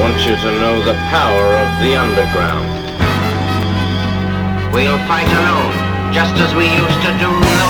want you to know the power of the underground. We'll fight alone, just as we used to do.